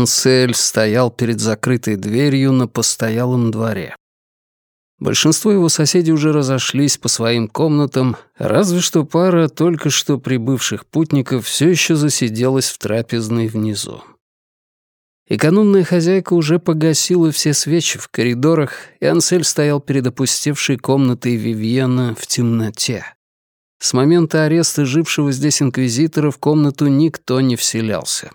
Ансель стоял перед закрытой дверью на постоялом дворе. Большинство его соседей уже разошлись по своим комнатам, разве что пара только что прибывших путников все еще засиделась в трапезной внизу. Экономная хозяйка уже погасила все свечи в коридорах, и Ансель стоял перед опустевшей комнатой Вивьена в темноте. С момента ареста жившего здесь инквизитора в комнату никто не вселялся.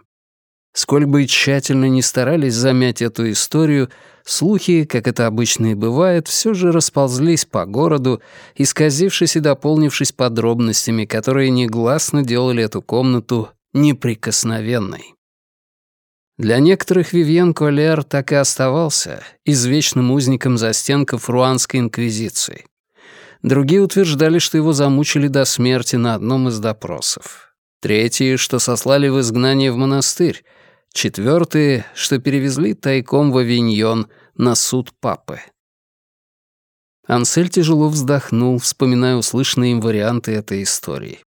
Сколь бы тщательно ни старались замять эту историю, слухи, как это обычно и бывает, все же расползлись по городу, исказившись и дополнившись подробностями, которые негласно делали эту комнату неприкосновенной. Для некоторых Вивьен Колер так и оставался извечным узником застенков руанской инквизиции. Другие утверждали, что его замучили до смерти на одном из допросов. Третьи, что сослали в изгнание в монастырь, Четвертые, что перевезли тайком в Авиньон на суд папы. Ансель тяжело вздохнул, вспоминая услышанные им варианты этой истории.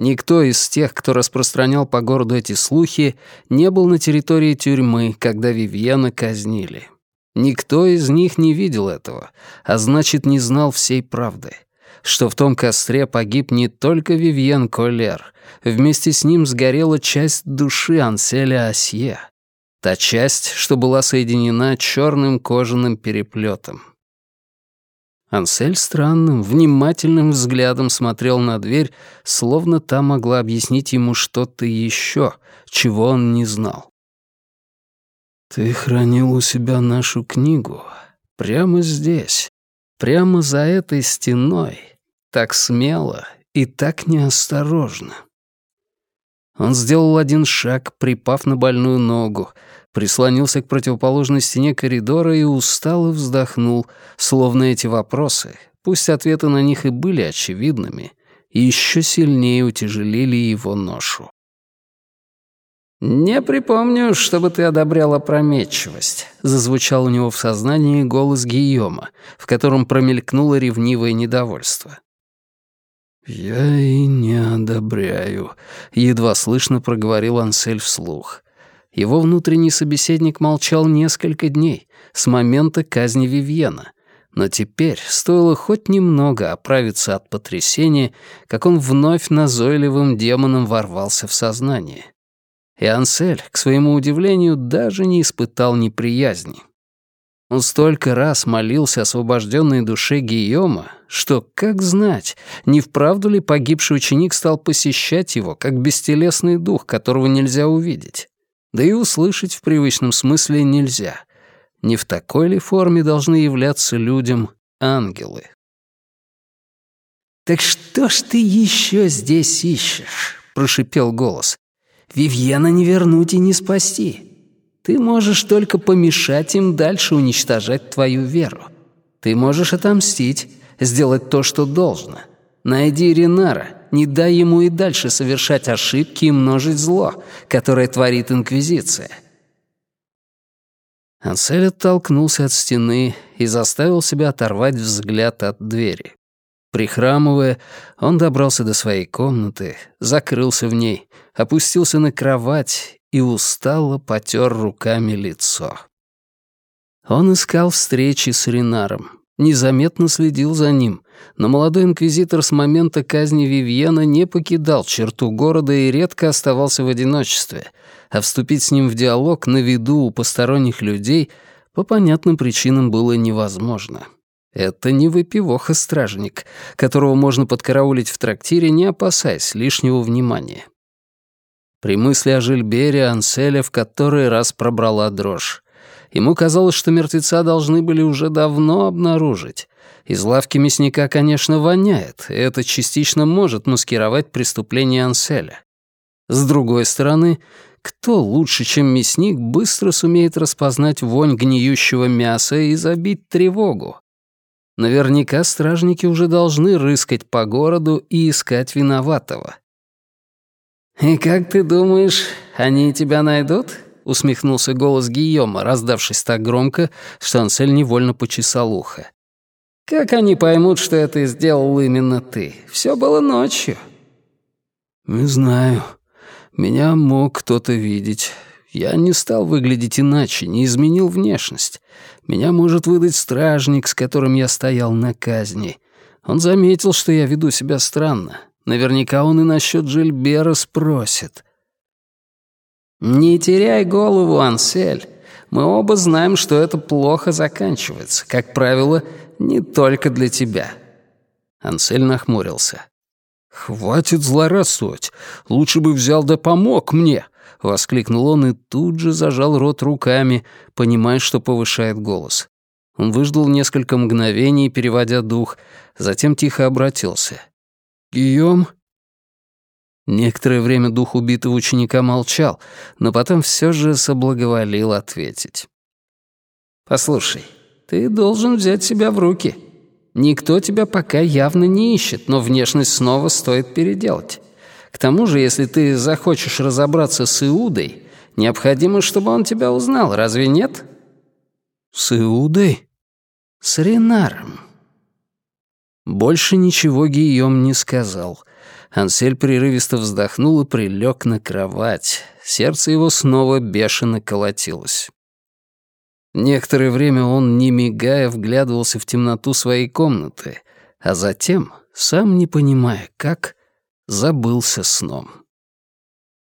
Никто из тех, кто распространял по городу эти слухи, не был на территории тюрьмы, когда Вивьена казнили. Никто из них не видел этого, а значит, не знал всей правды что в том костре погиб не только Вивьен Коллер, вместе с ним сгорела часть души Анселя Асье, та часть, что была соединена черным кожаным переплетом. Ансель странным, внимательным взглядом смотрел на дверь, словно та могла объяснить ему что-то еще, чего он не знал. «Ты хранил у себя нашу книгу прямо здесь, прямо за этой стеной, так смело и так неосторожно. Он сделал один шаг, припав на больную ногу, прислонился к противоположной стене коридора и устало вздохнул, словно эти вопросы, пусть ответы на них и были очевидными, еще сильнее утяжелили его ношу. «Не припомню, чтобы ты одобрял опрометчивость», — зазвучал у него в сознании голос Гийома, в котором промелькнуло ревнивое недовольство. «Я и не одобряю», — едва слышно проговорил Ансель вслух. Его внутренний собеседник молчал несколько дней, с момента казни Вивьена. Но теперь стоило хоть немного оправиться от потрясения, как он вновь назойливым демоном ворвался в сознание. И Ансель, к своему удивлению, даже не испытал неприязни. Он столько раз молился освобожденной душе Гийома, что, как знать, не вправду ли погибший ученик стал посещать его, как бестелесный дух, которого нельзя увидеть. Да и услышать в привычном смысле нельзя. Не в такой ли форме должны являться людям ангелы? «Так что ж ты еще здесь ищешь?» — прошипел голос. Вивьена не вернуть и не спасти. Ты можешь только помешать им дальше уничтожать твою веру. Ты можешь отомстить, сделать то, что должно. Найди Ренара, не дай ему и дальше совершать ошибки и множить зло, которое творит Инквизиция». Ансель оттолкнулся от стены и заставил себя оторвать взгляд от двери. Прихрамывая, он добрался до своей комнаты, закрылся в ней, опустился на кровать и устало потер руками лицо. Он искал встречи с Ренаром, незаметно следил за ним, но молодой инквизитор с момента казни Вивьена не покидал черту города и редко оставался в одиночестве, а вступить с ним в диалог на виду у посторонних людей по понятным причинам было невозможно. Это не выпивоха-стражник, которого можно подкараулить в трактире, не опасаясь лишнего внимания. При мысли о Жильбере Анселя в который раз пробрала дрожь. Ему казалось, что мертвеца должны были уже давно обнаружить. Из лавки мясника, конечно, воняет, и это частично может маскировать преступление Анселя. С другой стороны, кто лучше, чем мясник, быстро сумеет распознать вонь гниющего мяса и забить тревогу? Наверняка стражники уже должны рыскать по городу и искать виноватого. «И как ты думаешь, они тебя найдут?» — усмехнулся голос Гийома, раздавшись так громко, что Ансель невольно почесал ухо. «Как они поймут, что это сделал именно ты? Все было ночью». «Не знаю. Меня мог кто-то видеть. Я не стал выглядеть иначе, не изменил внешность. Меня может выдать стражник, с которым я стоял на казни. Он заметил, что я веду себя странно. Наверняка он и насчет Жильбера спросит. «Не теряй голову, Ансель. Мы оба знаем, что это плохо заканчивается. Как правило, не только для тебя». Ансель нахмурился. «Хватит злорадствовать. Лучше бы взял да помог мне», — воскликнул он и тут же зажал рот руками, понимая, что повышает голос. Он выждал несколько мгновений, переводя дух, затем тихо обратился. «Гийом?» Некоторое время дух убитого ученика молчал, но потом все же соблаговолил ответить. «Послушай, ты должен взять себя в руки. Никто тебя пока явно не ищет, но внешность снова стоит переделать. К тому же, если ты захочешь разобраться с Иудой, необходимо, чтобы он тебя узнал, разве нет?» «С Иудой?» «С Ренаром». Больше ничего Гийом не сказал. Ансель прерывисто вздохнул и прилег на кровать. Сердце его снова бешено колотилось. Некоторое время он, не мигая, вглядывался в темноту своей комнаты, а затем, сам не понимая как, забылся сном.